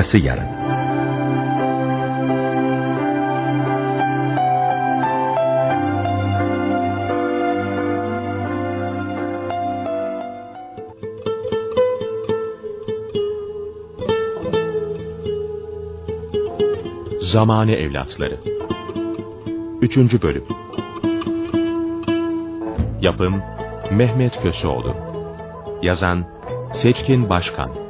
Arkası yarın. Zamane Evlatları 3. Bölüm Yapım Mehmet Köseoğlu Yazan Seçkin Başkan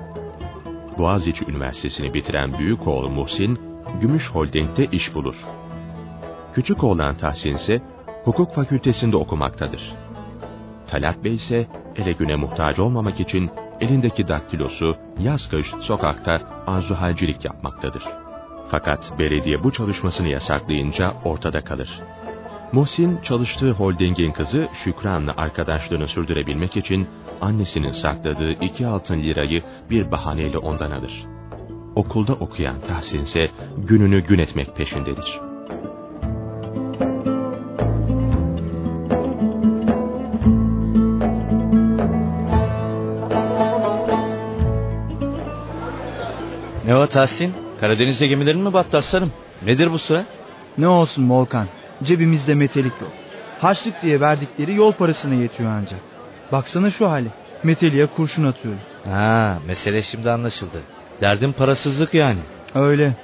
Boğaziçi Üniversitesi'ni bitiren büyük oğlu Muhsin, Gümüş Holding'de iş bulur. Küçük oğlan Tahsin ise hukuk fakültesinde okumaktadır. Talat Bey ise ele güne muhtaç olmamak için elindeki daktilosu yaz kış sokakta arzuhalcilik yapmaktadır. Fakat belediye bu çalışmasını yasaklayınca ortada kalır. Muhsin çalıştığı holdingin kızı Şükran'la arkadaşlığını sürdürebilmek için annesinin sakladığı iki altın lirayı bir bahaneyle ondan alır. Okulda okuyan Tahsin ise gününü gün etmek peşindedir. Ne o Tahsin? Karadeniz'de gemilerin mi battı aslanım? Nedir bu surat? Ne olsun Volkan. Cebimizde metelik yok. Harçlık diye verdikleri yol parasına yetiyor ancak. Baksana şu hali. Meteliğe kurşun atıyorum. Ha, mesele şimdi anlaşıldı. Derdin parasızlık yani. Öyle.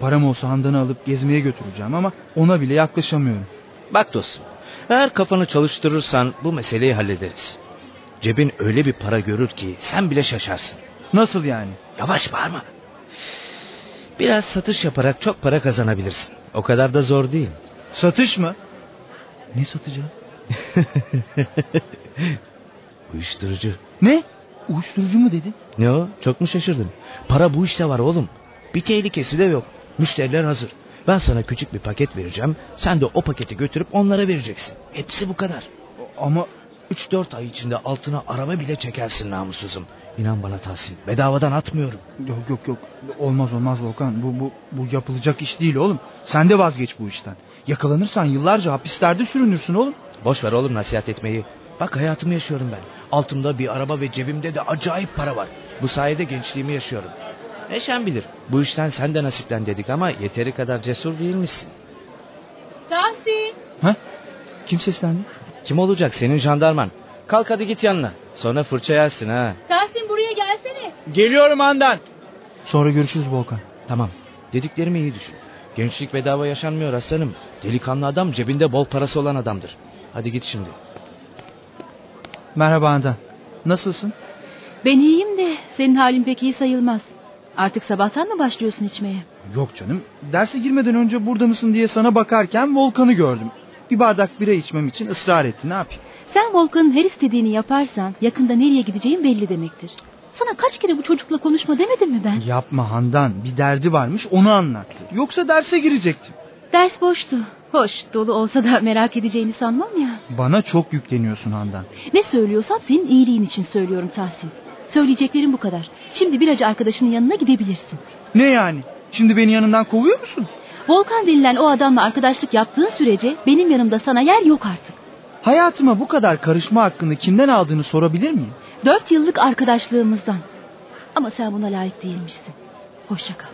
Param olsa Handan'ı alıp gezmeye götüreceğim ama ona bile yaklaşamıyorum. Bak dostum, eğer kafanı çalıştırırsan bu meseleyi hallederiz. Cebin öyle bir para görür ki sen bile şaşarsın. Nasıl yani? Yavaş bağırma. Biraz satış yaparak çok para kazanabilirsin. O kadar da zor değil. Satış mı? Ne satacağım? Uyuşturucu. Ne? Uyuşturucu mu dedin? Ne o? Çok mu şaşırdın? Para bu işte var oğlum. Bir tehlikesi de yok. Müşteriler hazır. Ben sana küçük bir paket vereceğim. Sen de o paketi götürüp onlara vereceksin. Hepsi bu kadar. Ama 3-4 ay içinde altına araba bile çekersin namussuzum. İnan bana Tahsin. Bedavadan atmıyorum. yok yok yok. Olmaz olmaz Volkan. Bu, bu, bu yapılacak iş değil oğlum. Sen de vazgeç bu işten. Yakalanırsan yıllarca hapislerde sürünürsün oğlum. Boş ver oğlum nasihat etmeyi. Bak hayatımı yaşıyorum ben. Altımda bir araba ve cebimde de acayip para var. Bu sayede gençliğimi yaşıyorum. Neşen bilir. Bu işten sen de nasiplen dedik ama yeteri kadar cesur değilmişsin. Tahsin. Ha? Kim seslendi? Kim olacak senin jandarman? Kalk hadi git yanına. Sonra fırça yersin ha. Tahsin buraya gelsene. Geliyorum Handan. Sonra görüşürüz Volkan. Tamam. Dediklerimi iyi düşün. Gençlik bedava yaşanmıyor aslanım. Delikanlı adam cebinde bol parası olan adamdır. Hadi git şimdi. Merhaba Handan. Nasılsın? Ben iyiyim de senin halin pek iyi sayılmaz. Artık sabahtan mı başlıyorsun içmeye? Yok canım. Derse girmeden önce burada mısın diye sana bakarken Volkan'ı gördüm. Bir bardak bira içmem için ısrar etti. Ne yapayım? Sen Volkan'ın her istediğini yaparsan yakında nereye gideceğin belli demektir. Sana kaç kere bu çocukla konuşma demedim mi ben? Yapma Handan. Bir derdi varmış onu anlattı. Yoksa derse girecektim. Ders boştu. Hoş dolu olsa da merak edeceğini sanmam ya. Bana çok yükleniyorsun Handan. Ne söylüyorsam senin iyiliğin için söylüyorum Tahsin. Söyleyeceklerim bu kadar. Şimdi biracı arkadaşının yanına gidebilirsin. Ne yani? Şimdi beni yanından kovuyor musun? Volkan denilen o adamla arkadaşlık yaptığın sürece benim yanımda sana yer yok artık. Hayatıma bu kadar karışma hakkını kimden aldığını sorabilir miyim? Dört yıllık arkadaşlığımızdan. Ama sen buna layık değilmişsin. Hoşça kal.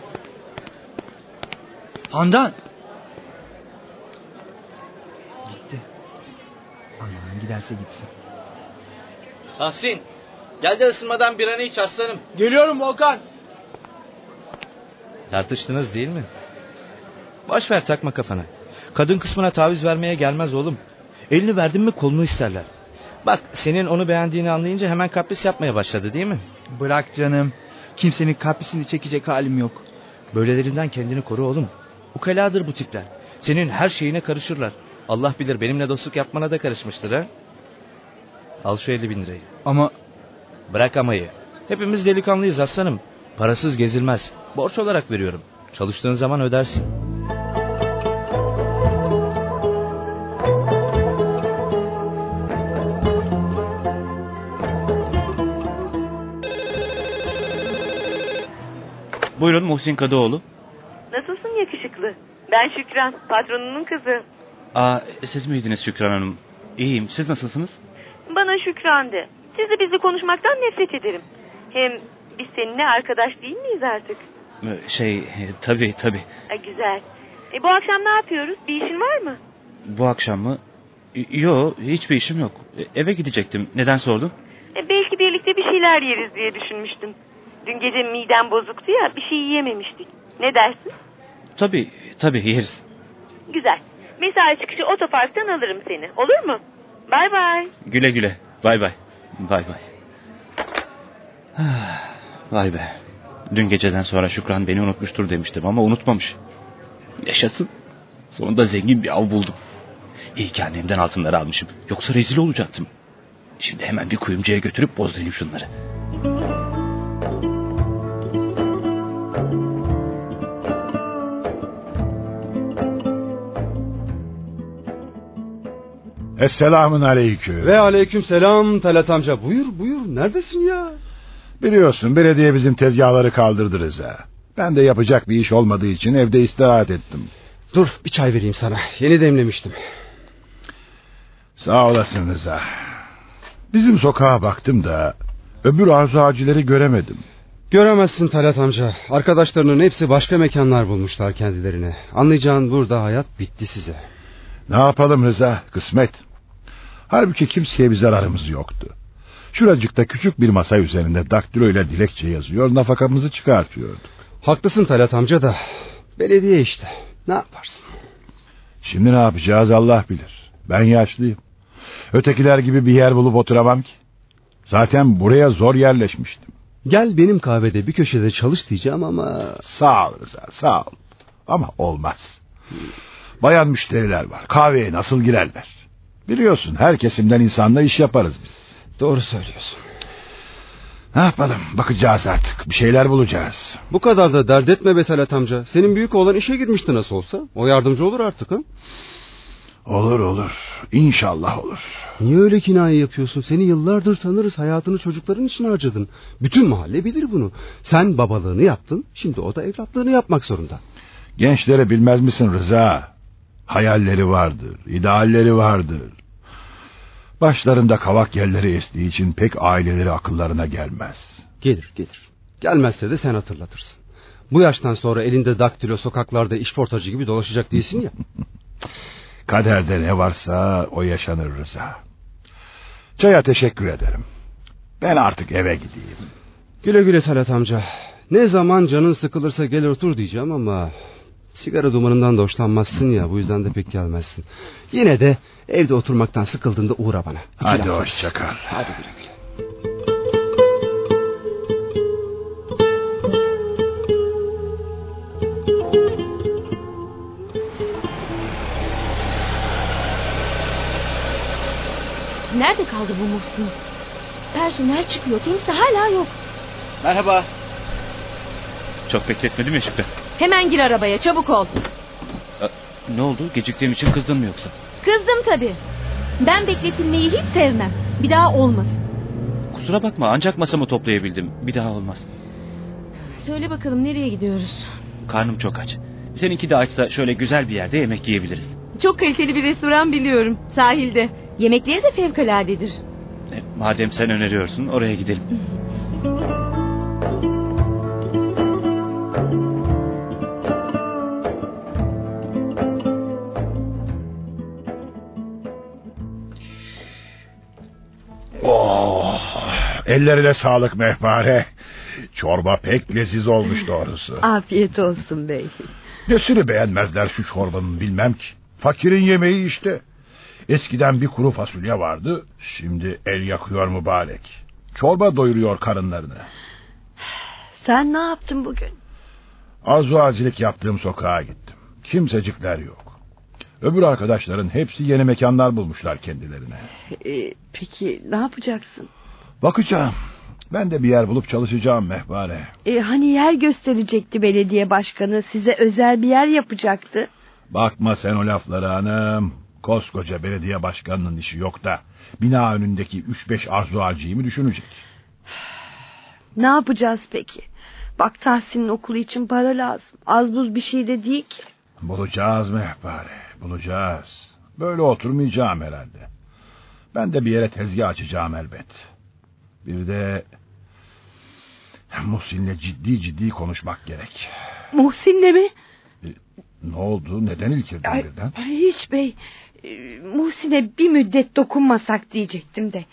Handan! Gitti. Aman giderse gitsin. Tahsin gel de ısınmadan bir an iç aslanım. Geliyorum Volkan. Tartıştınız değil mi? Boş ver takma kafana. Kadın kısmına taviz vermeye gelmez oğlum. Elini verdin mi kolunu isterler. Bak senin onu beğendiğini anlayınca hemen kapris yapmaya başladı değil mi? Bırak canım. Kimsenin kaprisini çekecek halim yok. Böylelerinden kendini koru oğlum. Ukaladır bu tipler. Senin her şeyine karışırlar. Allah bilir benimle dostluk yapmana da karışmıştır ha. Al şu 50 bin lirayı. Ama Bırak amayı. Hepimiz delikanlıyız aslanım. Parasız gezilmez. Borç olarak veriyorum. Çalıştığın zaman ödersin. Buyurun Muhsin Kadıoğlu. Nasılsın yakışıklı? Ben Şükran, patronunun kızı. Aa, siz miydiniz Şükran Hanım? İyiyim. Siz nasılsınız? Bana Şükran de. Sizi bizle konuşmaktan nefret ederim. Hem biz seninle arkadaş değil miyiz artık? Ee, Şey, e, tabii tabii. E, güzel. E, bu akşam ne yapıyoruz? Bir işin var mı? Bu akşam mı? Yo, hiçbir işim yok. E, Eve gidecektim. Neden sordun? E, belki birlikte bir şeyler yeriz diye düşünmüştüm. Dün gece midem bozuktu ya bir şey yiyememiştik. Ne dersin? Tabii, tabii yeriz. Güzel. Mesai çıkışı otoparktan alırım seni. Olur mu? Bay bay. Güle güle. Bay bay. Bay bay. Vay be. Dün geceden sonra Şükran beni unutmuştur demiştim ama unutmamış. Yaşasın. Sonunda zengin bir av buldum. İyi ki annemden altınları almışım. Yoksa rezil olacaktım. Şimdi hemen bir kuyumcuya götürüp bozdurayım şunları. Esselamun aleyküm. Ve aleyküm selam Talat amca. Buyur buyur neredesin ya? Biliyorsun belediye bizim tezgahları kaldırdı Rıza. Ben de yapacak bir iş olmadığı için evde istirahat ettim. Dur bir çay vereyim sana. Yeni demlemiştim. Sağ olasın Rıza. Bizim sokağa baktım da öbür arzu ağacıları göremedim. Göremezsin Talat amca. Arkadaşlarının hepsi başka mekanlar bulmuşlar kendilerine. Anlayacağın burada hayat bitti size. Ne yapalım Rıza kısmet. Halbuki kimseye bir zararımız yoktu. Şuracıkta küçük bir masa üzerinde daktilo ile dilekçe yazıyor nafakamızı çıkartıyorduk. Haklısın Talat amca da. Belediye işte. Ne yaparsın? Şimdi ne yapacağız Allah bilir. Ben yaşlıyım. Ötekiler gibi bir yer bulup oturamam ki. Zaten buraya zor yerleşmiştim. Gel benim kahvede bir köşede çalış diyeceğim ama... Sağ ol Rıza sağ ol. Ama olmaz. Bayan müşteriler var. Kahveye nasıl girerler? Biliyorsun her kesimden insanla iş yaparız biz. Doğru söylüyorsun. Ne yapalım bakacağız artık. Bir şeyler bulacağız. Bu kadar da dert etme be Talat amca. Senin büyük oğlan işe girmişti nasıl olsa. O yardımcı olur artık ha. Olur olur. İnşallah olur. Niye öyle kinaye yapıyorsun? Seni yıllardır tanırız. Hayatını çocukların için harcadın. Bütün mahalle bilir bunu. Sen babalığını yaptın. Şimdi o da evlatlığını yapmak zorunda. Gençlere bilmez misin Rıza? Hayalleri vardır, idealleri vardır. Başlarında kavak yerleri estiği için pek aileleri akıllarına gelmez. Gelir gelir. Gelmezse de sen hatırlatırsın. Bu yaştan sonra elinde daktilo sokaklarda işportacı gibi dolaşacak değilsin ya. Kaderde ne varsa o yaşanır Rıza. Çaya teşekkür ederim. Ben artık eve gideyim. Güle güle Talat amca. Ne zaman canın sıkılırsa gel otur diyeceğim ama... Sigara dumanından da hoşlanmazsın ya bu yüzden de pek gelmezsin. Yine de evde oturmaktan sıkıldığında uğra bana. İki Hadi laf hoşça kal. Hadi güle güle. Nerede kaldı bu Muhsin? Personel çıkıyor. Kimse hala yok. Merhaba. Çok bekletmedim ya Şükran. Hemen gir arabaya çabuk ol. Aa, Ne oldu? Geciktiğim için kızdın mı yoksa? Kızdım tabii. Ben bekletilmeyi hiç sevmem. Bir daha olmaz. Kusura bakma ancak masamı toplayabildim. Bir daha olmaz. Söyle bakalım nereye gidiyoruz? Karnım çok aç. Seninki de açsa şöyle güzel bir yerde yemek yiyebiliriz. Çok kaliteli bir restoran biliyorum. Sahilde. Yemekleri de fevkaladedir. E, madem sen öneriyorsun oraya gidelim. ellerine sağlık mehpare. Çorba pek leziz olmuş doğrusu. Afiyet olsun bey. Nesini beğenmezler şu çorbanın bilmem ki. Fakirin yemeği işte. Eskiden bir kuru fasulye vardı. Şimdi el yakıyor mübarek. Çorba doyuruyor karınlarını. Sen ne yaptın bugün? Arzu acilik yaptığım sokağa gittim. Kimsecikler yok. Öbür arkadaşların hepsi yeni mekanlar bulmuşlar kendilerine. Ee, peki ne yapacaksın? Bakacağım. Ben de bir yer bulup çalışacağım Mehpare. E, hani yer gösterecekti belediye başkanı. Size özel bir yer yapacaktı. Bakma sen o laflara hanım. Koskoca belediye başkanının işi yok da bina önündeki üç beş arzu harcıyı mı düşünecek? Ne yapacağız peki? Bak Tahsin'in okulu için para lazım. Az buz bir şey de değil ki. Bulacağız Mehpare, bulacağız. Böyle oturmayacağım herhalde. Ben de bir yere tezgah açacağım elbet. Bir de Muhsin'le ciddi ciddi konuşmak gerek. Muhsin'le mi? Ne oldu? Neden ilkirdin Ay, birden? hiç bey. e, Muhsin'e bir müddet dokunmasak diyecektim de.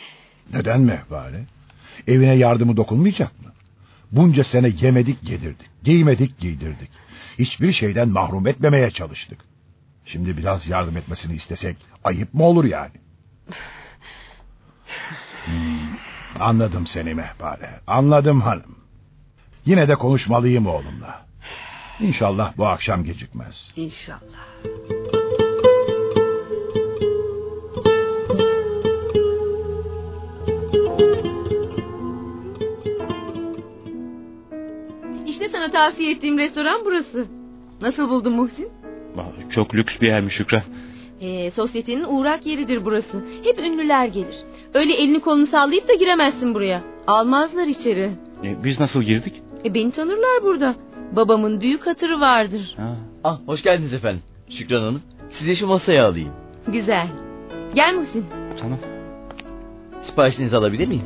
Neden Mehpare? Evine yardımı dokunmayacak mı? Bunca sene yemedik yedirdik, giymedik giydirdik. Hiçbir şeyden mahrum etmemeye çalıştık. Şimdi biraz yardım etmesini istesek ayıp mı olur yani? Hmm, anladım seni Mehpare, anladım hanım. Yine de konuşmalıyım oğlumla. İnşallah bu akşam gecikmez. İnşallah. İşte sana tavsiye ettiğim restoran burası. Nasıl buldun Muhsin? Çok lüks bir yermiş Şükran. Ee, sosyetenin uğrak yeridir burası. Hep ünlüler gelir. Öyle elini kolunu sallayıp da giremezsin buraya. Almazlar içeri. E, biz nasıl girdik? E, beni tanırlar burada. Babamın büyük hatırı vardır. Ha. Ah hoş geldiniz efendim. Şükran Hanım. Size şu masaya alayım. Güzel. Gel Muhsin. Tamam. Siparişinizi alabilir miyim?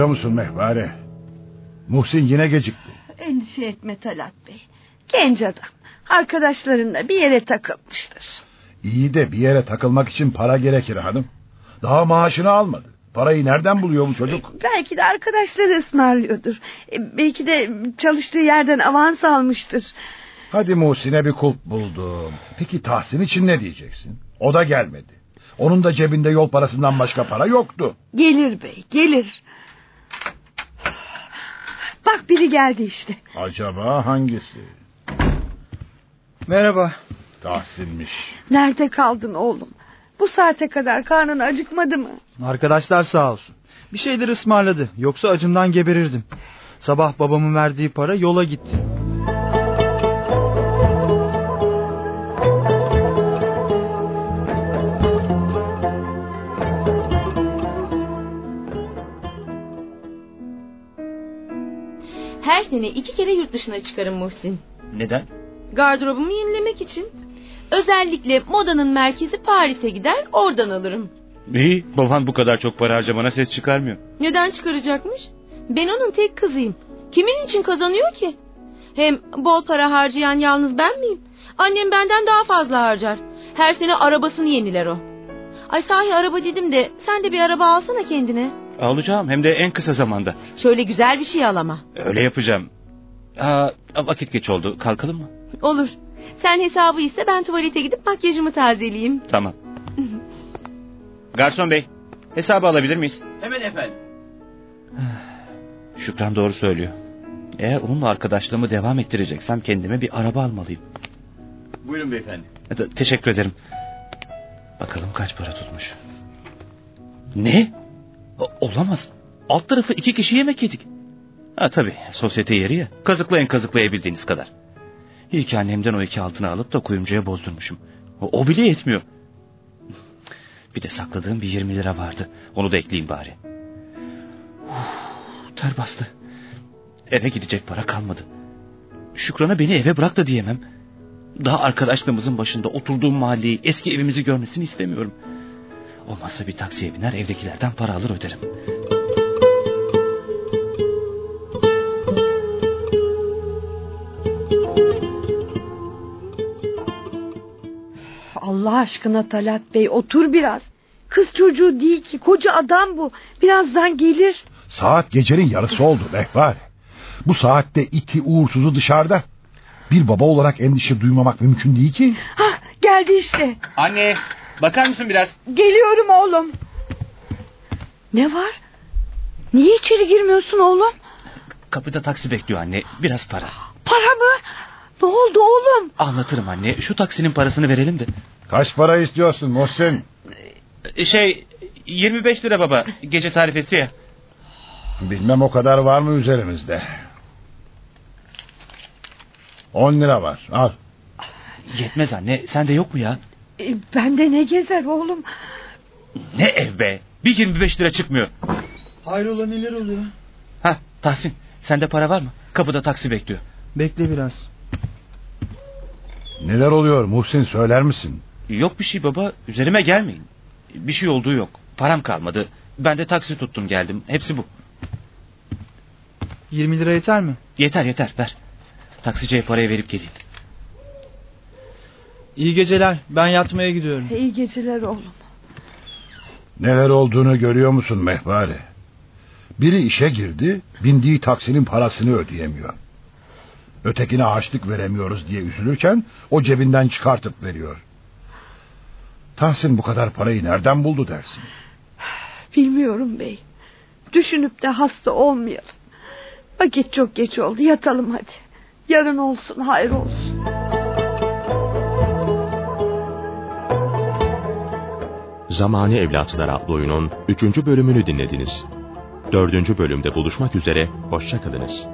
Görüyor musun Mehpare? Muhsin yine gecikti. Endişe etme Talat Bey. Genç adam. Arkadaşlarınla bir yere takılmıştır. İyi de bir yere takılmak için para gerekir hanım. Daha maaşını almadı. Parayı nereden buluyor bu çocuk? Belki de arkadaşları ısmarlıyordur. E, Belki de çalıştığı yerden avans almıştır. Hadi Muhsin'e bir kulp buldum. Peki Tahsin için ne diyeceksin? O da gelmedi. Onun da cebinde yol parasından başka para yoktu. Gelir bey gelir. Bak biri geldi işte. Acaba hangisi? Merhaba. Tahsin'miş. Nerede kaldın oğlum? Bu saate kadar karnın acıkmadı mı? Arkadaşlar sağ olsun. Bir şeyler ısmarladı. Yoksa acımdan geberirdim. Sabah babamın verdiği para yola gitti. Her sene iki kere yurt dışına çıkarım Muhsin. Neden? Gardırobumu yenilemek için. Özellikle modanın merkezi Paris'e gider oradan alırım. İyi baban bu kadar çok para harcamana ses çıkarmıyor. Neden çıkaracakmış? Ben onun tek kızıyım. Kimin için kazanıyor ki? Hem bol para harcayan yalnız ben miyim? Annem benden daha fazla harcar. Her sene arabasını yeniler o. Ay sahi araba dedim de sen de bir araba alsana kendine. Alacağım hem de en kısa zamanda. Şöyle güzel bir şey al ama. Öyle yapacağım. Aa, vakit geç oldu kalkalım mı? Olur. Sen hesabı iste ben tuvalete gidip makyajımı tazeleyeyim. Tamam. Garson bey hesabı alabilir miyiz? Hemen efendim. Şükran doğru söylüyor. Eğer onunla arkadaşlığımı devam ettireceksem kendime bir araba almalıyım. Buyurun beyefendi. Te- Teşekkür ederim. Bakalım kaç para tutmuş. Ne? Olamaz. Alt tarafı iki kişi yemek yedik. Ha tabii sosyete yeri ya. Kazıklayın kazıklayabildiğiniz kadar. İyi ki annemden o iki altını alıp da kuyumcuya bozdurmuşum. O, o bile yetmiyor. Bir de sakladığım bir 20 lira vardı. Onu da ekleyeyim bari. Uf, ter bastı. Eve gidecek para kalmadı. Şükran'a beni eve bırak da diyemem. Daha arkadaşlığımızın başında oturduğum mahalleyi, eski evimizi görmesini istemiyorum. Olmazsa bir taksiye biner evdekilerden para alır öderim. Allah aşkına Talat Bey otur biraz. Kız çocuğu değil ki koca adam bu. Birazdan gelir. Saat gecenin yarısı oldu Mehpare. Bu saatte iti uğursuzu dışarıda. Bir baba olarak endişe duymamak mümkün değil ki. Hah geldi işte. Anne bakar mısın biraz? Geliyorum oğlum. Ne var? Niye içeri girmiyorsun oğlum? Kapıda taksi bekliyor anne. Biraz para. Para mı? Ne oldu oğlum? Anlatırım anne. Şu taksinin parasını verelim de. Kaç para istiyorsun Muhsin? Şey 25 lira baba. Gece tarifesi ya. Bilmem o kadar var mı üzerimizde. 10 lira var al. Yetmez anne. Sende yok mu ya? E, bende ne gezer oğlum? Ne ev be. Bir 25 lira çıkmıyor. Hayrola neler oluyor? Ha Tahsin sende para var mı? Kapıda taksi bekliyor. Bekle biraz. Neler oluyor Muhsin söyler misin? Yok bir şey baba. Üzerime gelmeyin. Bir şey olduğu yok. Param kalmadı. Ben de taksi tuttum geldim. Hepsi bu. 20 lira yeter mi? Yeter yeter ver. Taksiciye parayı verip geleyim. İyi geceler. Ben yatmaya gidiyorum. İyi geceler oğlum. Neler olduğunu görüyor musun Mehpare? Biri işe girdi, bindiği taksinin parasını ödeyemiyor. Ötekine harçlık veremiyoruz diye üzülürken o cebinden çıkartıp veriyor. Tahsin bu kadar parayı nereden buldu dersin? Bilmiyorum bey. Düşünüp de hasta olmayalım. Vakit çok geç oldu yatalım hadi. Yarın olsun hayır olsun. Zamani Evlatlar adlı oyunun 3. bölümünü dinlediniz. 4. bölümde buluşmak üzere, hoşçakalınız.